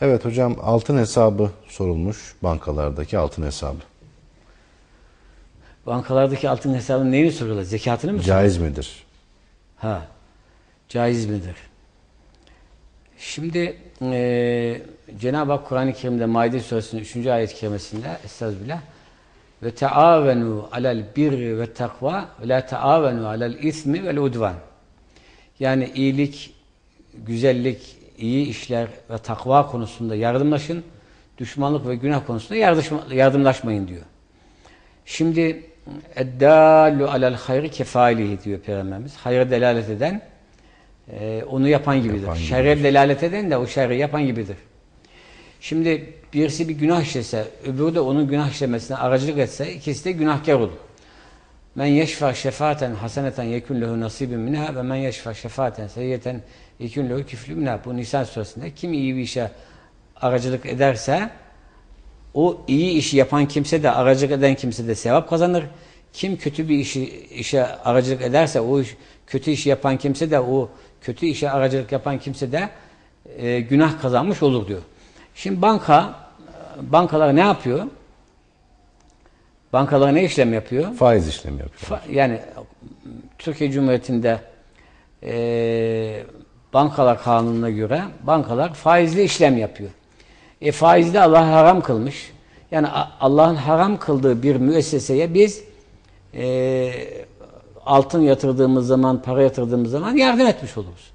Evet hocam altın hesabı sorulmuş. Bankalardaki altın hesabı. Bankalardaki altın hesabının neyini soruyorlar? Zekatını mı soruyorlar? Caiz midir? Ha. Caiz midir? Şimdi e, Cenab-ı Hak Kur'an-ı Kerim'de Maide Suresinin 3. ayet-i kerimesinde Estağfirullah ve taavenu alel birri ve takva ve la taavenu alel ismi vel udvan. Yani iyilik, güzellik, iyi işler ve takva konusunda yardımlaşın, düşmanlık ve günah konusunda yardımlaşmayın diyor. Şimdi eddallu alel hayri kefailihi diyor Peygamberimiz. Hayra delalet eden e, onu yapan gibidir. Yapan Şerre delalet eden de o şerri yapan gibidir. Şimdi birisi bir günah işlese, öbürü de onun günah işlemesine aracılık etse ikisi de günahkar olur. Men yeşfa şefaaten haseneten yekun lehu nasibun minha ve men yeşfa şefaaten seyyeten yekun lehu küflü minha. Bu Nisan suresinde kim iyi bir işe aracılık ederse o iyi işi yapan kimse de aracılık eden kimse de sevap kazanır. Kim kötü bir işi işe aracılık ederse o iş, kötü işi yapan kimse de o kötü işe aracılık yapan kimse de e, günah kazanmış olur diyor. Şimdi banka bankalar ne yapıyor? Bankalar ne işlem yapıyor? Faiz işlemi yapıyor. Fa- Yani Türkiye Cumhuriyeti'nde e, bankalar kanununa göre bankalar faizli işlem yapıyor. E faizi de Allah haram kılmış. Yani Allah'ın haram kıldığı bir müesseseye biz e, altın yatırdığımız zaman, para yatırdığımız zaman yardım etmiş oluruz.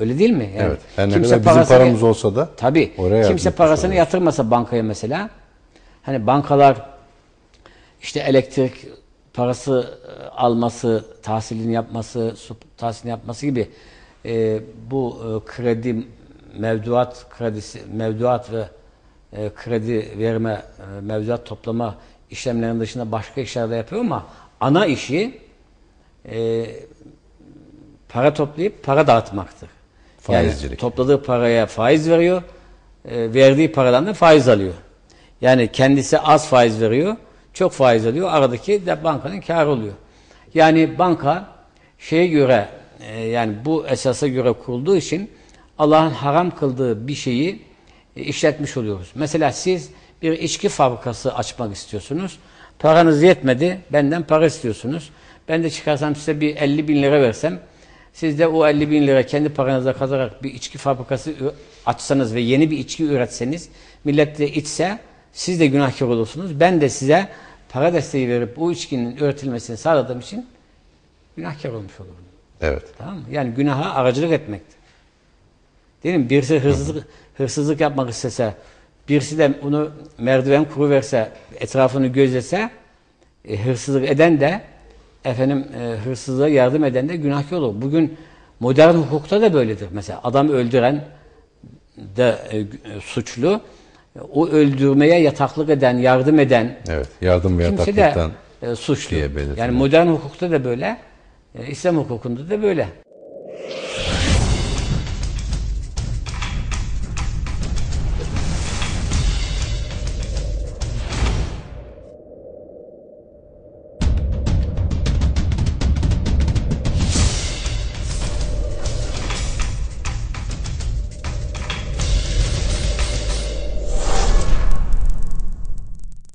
Öyle değil mi? Yani Evet. Ne kadar bizim parasını- paramız olsa da Tabii. oraya Kimse parasını oluyoruz. yatırmasa bankaya mesela hani bankalar işte elektrik parası e, alması, tahsilini yapması, su tahsilini yapması gibi e, bu e, kredi mevduat kredisi mevduat ve e, kredi verme, e, mevduat toplama işlemlerinin dışında başka işler de yapıyor ama ana işi e, para toplayıp para dağıtmaktır. Faizcilik. Yani topladığı paraya faiz veriyor, e, verdiği paradan da faiz alıyor. Yani kendisi az faiz veriyor, çok faiz alıyor. Aradaki de bankanın kârı oluyor. Yani banka şeye göre e, yani bu esasa göre kurulduğu için Allah'ın haram kıldığı bir şeyi e, işletmiş oluyoruz. Mesela siz bir içki fabrikası açmak istiyorsunuz. Paranız yetmedi, benden para istiyorsunuz. Ben de çıkarsam size bir 50 bin lira versem, siz de o 50 bin lira kendi paranıza kazanarak bir içki fabrikası açsanız ve yeni bir içki üretseniz, millet de içse, siz de günahkar olursunuz. Ben de size para desteği verip bu içkinin üretilmesini sağladığım için günahkar olmuş olurum. Evet. Tamam mı? Yani günaha aracılık etmektir. Değil mi? Birisi hırsızlık, hırsızlık yapmak istese, birisi de onu merdiven kuru verse, etrafını gözlese, e, hırsızlık eden de efendim e, hırsızlığa yardım eden de günahkar olur. Bugün modern hukukta da böyledir. Mesela adam öldüren de e, e, suçlu, o öldürmeye yataklık eden, yardım eden Evet. Yardım ve kimse de yataklıktan e, suçlu. diye belirtilir. Yani modern hukukta da böyle, e, İslam hukukunda da böyle.